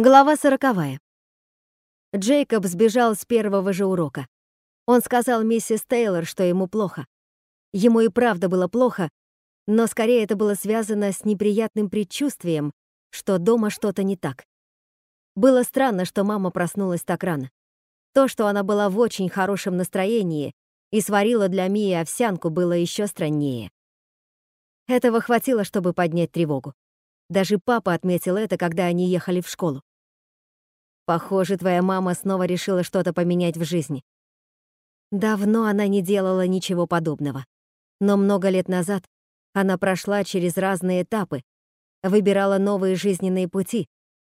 Глава сороковая. Джейкоб сбежал с первого же урока. Он сказал миссис Тейлор, что ему плохо. Ему и правда было плохо, но скорее это было связано с неприятным предчувствием, что дома что-то не так. Было странно, что мама проснулась так рано. То, что она была в очень хорошем настроении и сварила для Мии овсянку, было еще страннее. Этого хватило, чтобы поднять тревогу. Даже папа отметил это, когда они ехали в школу. Похоже, твоя мама снова решила что-то поменять в жизни. Давно она не делала ничего подобного. Но много лет назад она прошла через разные этапы, выбирала новые жизненные пути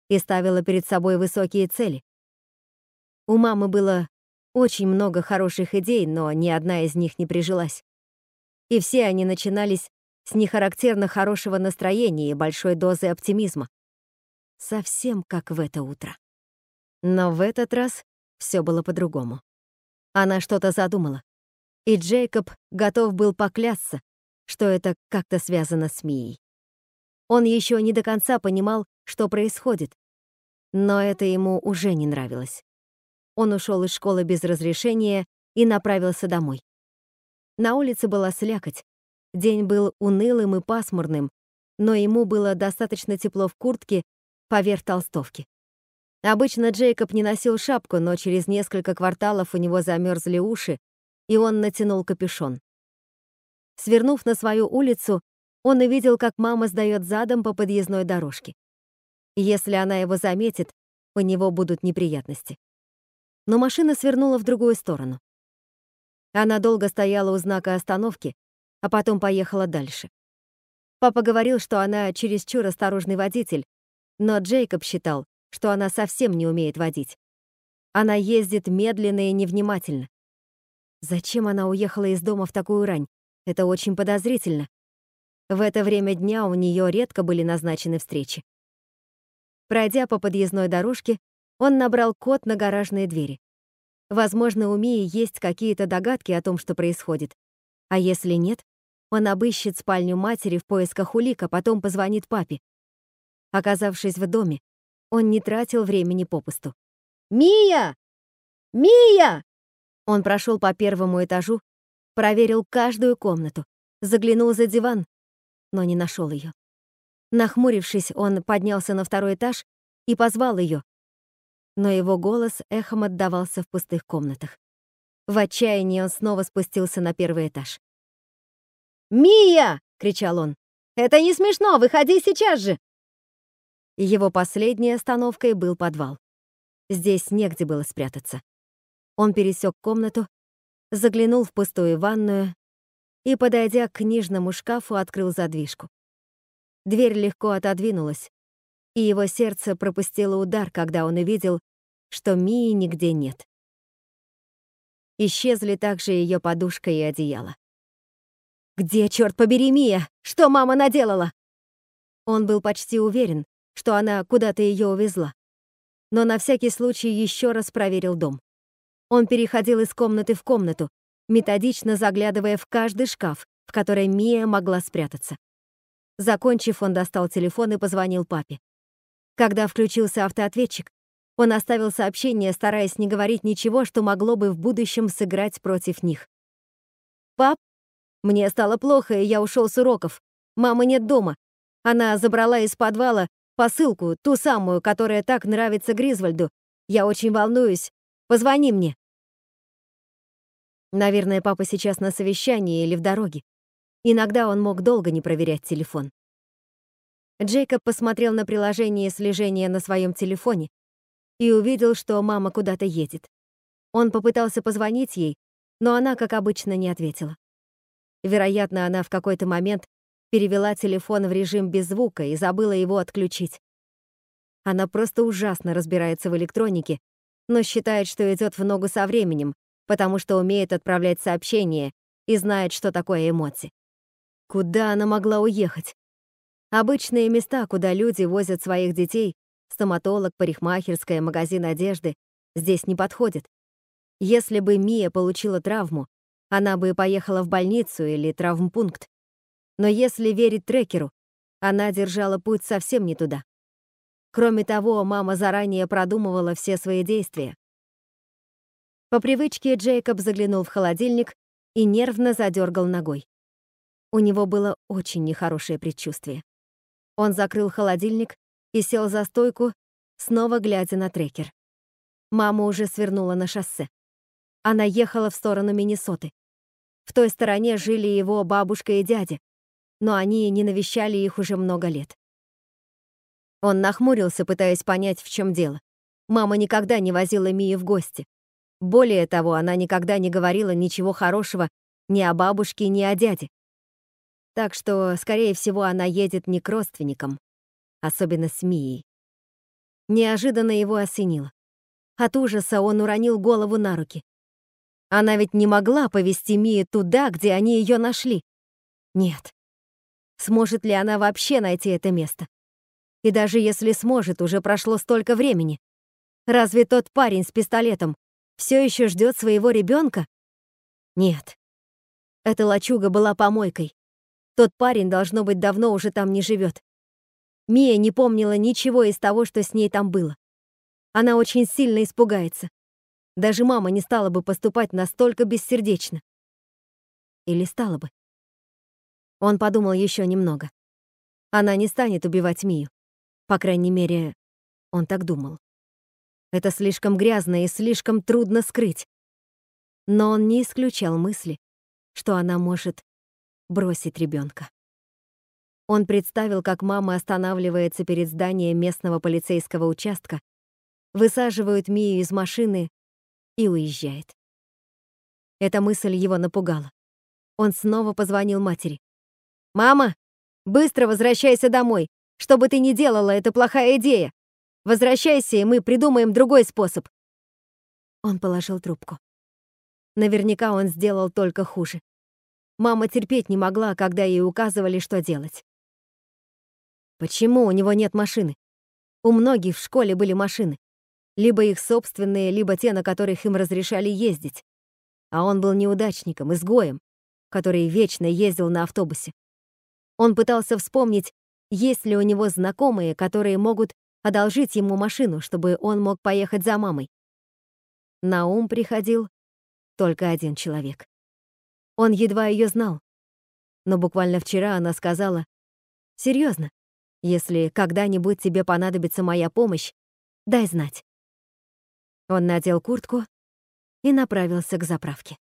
и ставила перед собой высокие цели. У мамы было очень много хороших идей, но ни одна из них не прижилась. И все они начинались с нехарактерно хорошего настроения и большой дозы оптимизма. Совсем как в это утро. Но в этот раз все было по-другому. Она что-то задумала. И Джейкоб готов был поклясться, что это как-то связано с Мией. Он еще не до конца понимал, что происходит, но это ему уже не нравилось. Он ушел из школы без разрешения и направился домой. На улице была слякоть. День был унылым и пасмурным, но ему было достаточно тепло в куртке поверх толстовки. Обычно Джейкоб не носил шапку, но через несколько кварталов у него замерзли уши, и он натянул капюшон. Свернув на свою улицу, он увидел, как мама сдает задом по подъездной дорожке. Если она его заметит, у него будут неприятности. Но машина свернула в другую сторону. Она долго стояла у знака остановки, а потом поехала дальше. Папа говорил, что она чересчур осторожный водитель, но Джейкоб считал, что она совсем не умеет водить. Она ездит медленно и невнимательно. Зачем она уехала из дома в такую рань? Это очень подозрительно. В это время дня у нее редко были назначены встречи. Пройдя по подъездной дорожке, он набрал код на гаражные двери. Возможно, у Мии есть какие-то догадки о том, что происходит. А если нет, он обыщет спальню матери в поисках улик, а потом позвонит папе. Оказавшись в доме, он не тратил времени попусту. «Мия! Мия!» Он прошел по первому этажу, проверил каждую комнату, заглянул за диван, но не нашел ее. Нахмурившись, он поднялся на второй этаж и позвал ее, но его голос эхом отдавался в пустых комнатах. В отчаянии он снова спустился на первый этаж. «Мия!» — кричал он. «Это не смешно! Выходи сейчас же!» Его последней остановкой был подвал. Здесь негде было спрятаться. Он пересек комнату, заглянул в пустую ванную и, подойдя к книжному шкафу, открыл задвижку. Дверь легко отодвинулась, и его сердце пропустило удар, когда он увидел, что Мии нигде нет. Исчезли также ее подушка и одеяло. «Где, черт побери, Мия? Что мама наделала?» Он был почти уверен, что она куда-то ее увезла. Но на всякий случай еще раз проверил дом. Он переходил из комнаты в комнату, методично заглядывая в каждый шкаф, в который Мия могла спрятаться. Закончив, он достал телефон и позвонил папе. Когда включился автоответчик, он оставил сообщение, стараясь не говорить ничего, что могло бы в будущем сыграть против них. «Пап, мне стало плохо, и я ушел с уроков. Мамы нет дома. Она забрала из подвала Посылку, ту самую, которая так нравится Гризвальду. Я очень волнуюсь. Позвони мне. Наверное, папа сейчас на совещании или в дороге. Иногда он мог долго не проверять телефон. Джейкоб посмотрел на приложение слежения на своем телефоне и увидел, что мама куда-то едет. Он попытался позвонить ей, но она, как обычно, не ответила. Вероятно, она в какой-то момент перевела телефон в режим без звука и забыла его отключить. Она просто ужасно разбирается в электронике, но считает, что идет в ногу со временем, потому что умеет отправлять сообщения и знает, что такое эмоции. Куда она могла уехать? Обычные места, куда люди возят своих детей, стоматолог, парикмахерская, магазин одежды, здесь не подходят. Если бы Мия получила травму, она бы поехала в больницу или травмпункт. Но если верить трекеру, она держала путь совсем не туда. Кроме того, мама заранее продумывала все свои действия. По привычке Джейкоб заглянул в холодильник и нервно задергал ногой. У него было очень нехорошее предчувствие. Он закрыл холодильник и сел за стойку, снова глядя на трекер. Мама уже свернула на шоссе. Она ехала в сторону Миннесоты. В той стороне жили его бабушка и дядя, но они не навещали их уже много лет. Он нахмурился, пытаясь понять, в чем дело. Мама никогда не возила Мию в гости. Более того, она никогда не говорила ничего хорошего ни о бабушке, ни о дяде. Так что, скорее всего, она едет не к родственникам, особенно с Мией. Неожиданно его осенило. От ужаса он уронил голову на руки. Она ведь не могла повести Мию туда, где они ее нашли. Нет. Сможет ли она вообще найти это место? И даже если сможет, уже прошло столько времени. Разве тот парень с пистолетом все еще ждет своего ребенка? Нет. Эта лачуга была помойкой. Тот парень, должно быть, давно уже там не живет. Мия не помнила ничего из того, что с ней там было. Она очень сильно испугается. Даже мама не стала бы поступать настолько бессердечно. Или стала бы. Он подумал еще немного. Она не станет убивать Мию. По крайней мере, он так думал. Это слишком грязно и слишком трудно скрыть. Но он не исключал мысли, что она может бросить ребенка. Он представил, как мама останавливается перед зданием местного полицейского участка, высаживают Мию из машины и уезжает. Эта мысль его напугала. Он снова позвонил матери. «Мама, быстро возвращайся домой. Что бы ты ни делала, это плохая идея. Возвращайся, и мы придумаем другой способ». Он положил трубку. Наверняка он сделал только хуже. Мама терпеть не могла, когда ей указывали, что делать. Почему у него нет машины? У многих в школе были машины. Либо их собственные, либо те, на которых им разрешали ездить. А он был неудачником, изгоем, который вечно ездил на автобусе. Он пытался вспомнить, есть ли у него знакомые, которые могут одолжить ему машину, чтобы он мог поехать за мамой. На ум приходил только один человек. Он едва ее знал. Но буквально вчера она сказала, «Серьезно, если когда-нибудь тебе понадобится моя помощь, дай знать». Он надел куртку и направился к заправке.